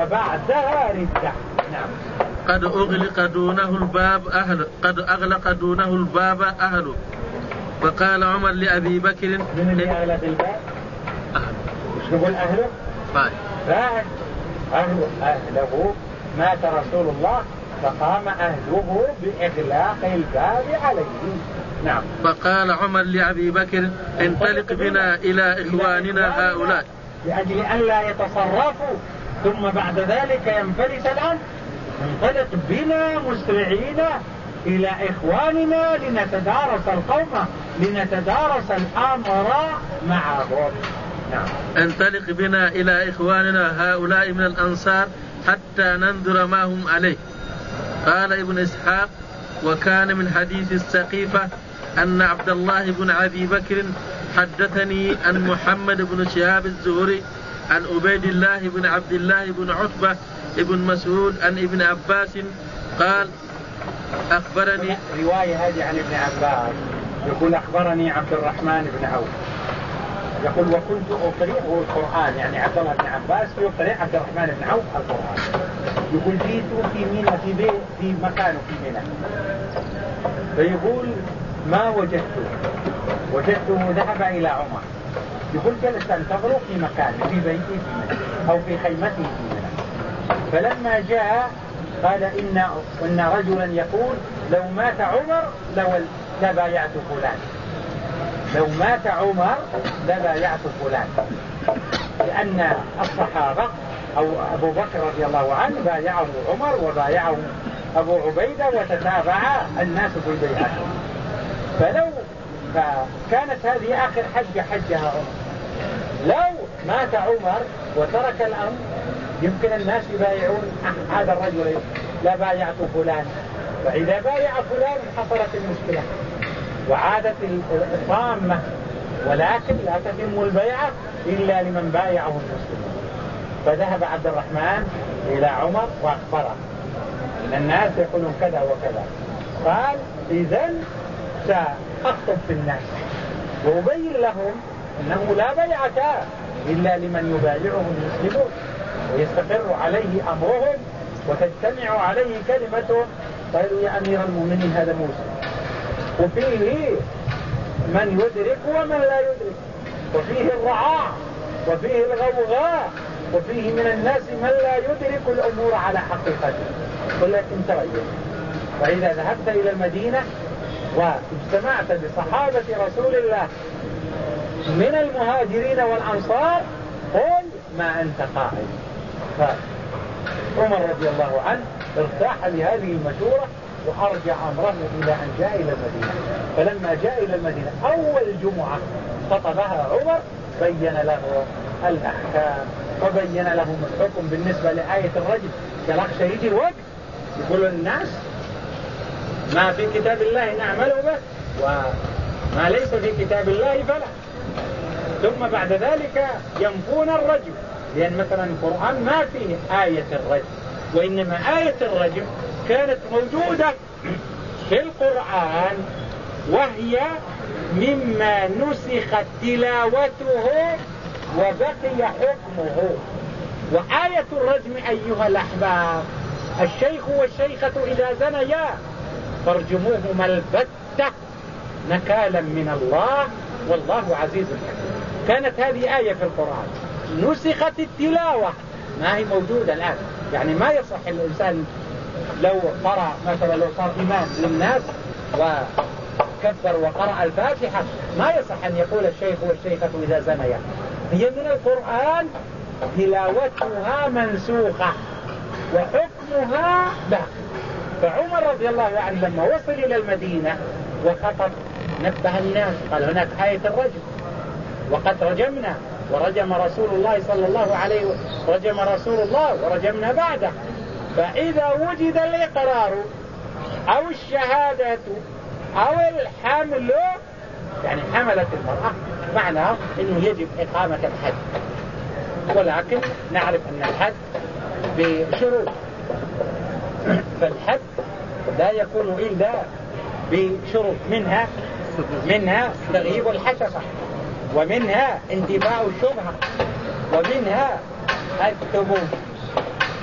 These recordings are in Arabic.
وبعدها ردة نعم. قد أغلق دونه الباب أهل قد أغلق دونه الباب أهله وقال عمر لأبي بكر من اللي أغلق الباب؟ أهل. وش نقول أهله؟ طيب. فاعل أهله أهله مات رسول الله فقام أهله بإغلاق الباب عليه. نعم. فقال عمر لأبي بكر انطلق بنا إلى إخواننا هؤلاء. لأجل ألا يتصرفوا. ثم بعد ذلك ينفلت الأمر انطلق بنا مسرعين إلى إخواننا لنتدارس القوم لنتدارس الأمر معهم. نعم. انطلق بنا إلى إخواننا هؤلاء من الأنصار حتى ننظر ما هم عليه. قال ابن إسحاق وكان من حديث السقيفة أن عبد الله بن أبي بكر حدثني عن محمد بن شهاب الزهري عن عبيد الله بن عبد الله بن عتبة بن مسعود عن ابن عباس قال أخبرني رواية هذه عن ابن عباس. يقول أخبرني عبد الرحمن بن عوف. يقول وكنت أقرئه القرآن. يعني عبد الله بن عباس يقرئ عبد الرحمن بن عوف القرآن. يقول جيت في منى في بيت في مكانه في منى فيقول ما وجدته؟ وجدته ذهب إلى عمر. يقول جلست أنتظره في مكان في بيتي في منى أو في خيمتي في منى فلما جاء قال إن, إن رجلا يقول لو مات عمر لو لبايعت فلان. لو مات عمر لبايعت فلان. لأن الصحابة أو أبو بكر رضي الله عنه بايعه عمر وبايعه أبو عبيدة وتتابع الناس في بيعته. فلو فكانت هذه آخر حجة حجها عمر. لو مات عمر وترك الأمر يمكن الناس يبايعون هذا الرجل لا بايعت فلان. فإذا بايع فلان حصلت المشكلة. وعادت الطامة. ولكن لا تتم البيعة إلا لمن بايعه المسلمون فذهب عبد الرحمن إلى عمر وأخبره. إن الناس يقولون كذا وكذا. قال إذا سأخطب في الناس. وأبين لهم أنه لا بيعة إلا لمن يبايعه المسلمون ويستقر عليه أمرهم وتجتمع عليه كلمتهم قالوا يا أمير المؤمنين هذا موسى. وفيه من يدرك ومن لا يدرك. وفيه الرعاع وفيه الغوغاء وفيه من الناس من لا يدرك الأمور على حقيقته. ولكن تغير فإذا ذهبت إلى المدينة واجتمعت بصحابة رسول الله من المهاجرين والأنصار قل ما أنت قائل. فعمر رضي الله عنه ارتاح لهذه المشورة وأرجع أمره إلى أن جاء إلى المدينة. فلما جاء إلى المدينة أول جمعة خطبها عمر بين له الأحكام وبين لهم الحكم بالنسبة لآية الرجل. كالأخشى يجي الوقت يقول الناس ما في كتاب الله نعمله به وما ليس في كتاب الله فلا. ثم بعد ذلك ينفون الرجل لأن مثلا القرآن ما فيه آية الرجل وإنما آية الرجل كانت موجودة في القرآن وهي مما نسخت تلاوته وبقي حكمه. وآية الرجم أيها الأحباب الشيخ والشيخة إذا زنيا فارجموهما البتة. نكالا من الله والله عزيز حكيم. كانت هذه آية في القرآن. نسخت التلاوة. ما هي موجودة الآن. يعني ما يصح الإنسان لو قرأ مثلا لو صار إمام للناس وكبر وقرأ الفاتحة ما يصح أن يقول الشيخ والشيخة إذا زنيا. هي من القرآن تلاوتها منسوخة وحكمها باقي فعمر رضي الله عنه لما وصل إلى المدينة وخطب نبه الناس. قال هناك آية الرجم. وقد رجمنا. ورجم رسول الله صلى الله عليه وسلم رجم رسول الله ورجمنا بعده. فإذا وجد الإقرار أو الشهادة أو الحمل يعني حملت المرأة معناه أنه يجب إقامة الحد ولكن نعرف أن الحد بشروط. فالحد لا يكون إلا بشروط منها منها تغييب الحشفة ومنها انتفاع الشبهة ومنها الثبوت.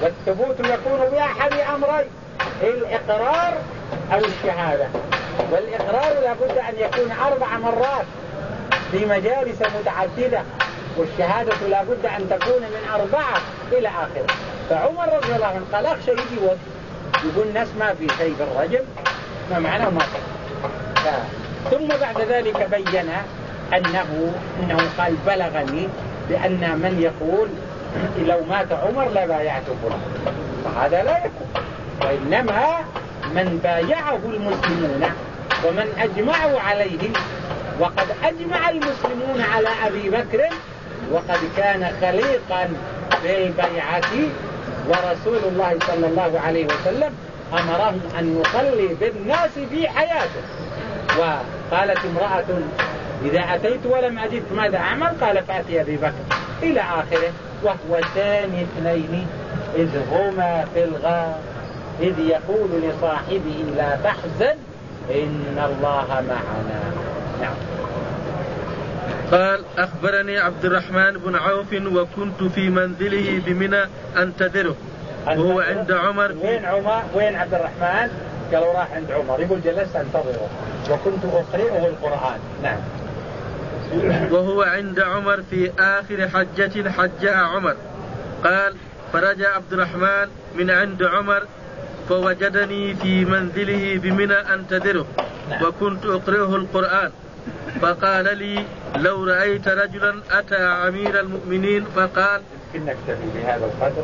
والثبوت يكون بأحد أمرين الإقرار أو الشهادة والإقرار لابد أن يكون أربع مرات في مجالس متعددة والشهادة لابد أن تكون من أربعة إلى آخره. فعمر رضي الله عنه قال أخشى يجي وقت يقول الناس ما في شيء في الرجل ما معناه ما ثم بعد ذلك بين أنه إنه قال بلغني بأن من يقول لو مات عمر لبايعت فلان. فهذا لا يكون. وإنما من بايعه المسلمون ومن أجمعوا عليه وقد أجمع المسلمون على أبي بكر وقد كان خليقا بالبيعة ورسول الله صلى الله عليه وسلم. أمرهم أن يصلي بالناس في حياته. وقالت امرأة إذا أتيت ولم أجد ماذا أعمل؟ قال فأتي أبي بكر. إلى آخره وهو ثاني اثنين إذ هما في الغار إذ يقول لصاحبه لا تحزن إن الله معنا. نعم. قال أخبرني عبد الرحمن بن عوف وكنت في منزله بمنى أنتظره. وهو عند عمر وين عمر وين عبد الرحمن؟ قالوا راح عند عمر. يقول جلست أنتظره. وكنت أقرئه القرآن. نعم. وهو عند عمر في آخر حجة حجها عمر. قال فرجع عبد الرحمن من عند عمر فوجدني في منزله بمنى أنتظره نعم. وكنت أقرئه القرآن. فقال لي لو رأيت رجلا أتى أمير المؤمنين. فقال نكتفي بهذا القدر.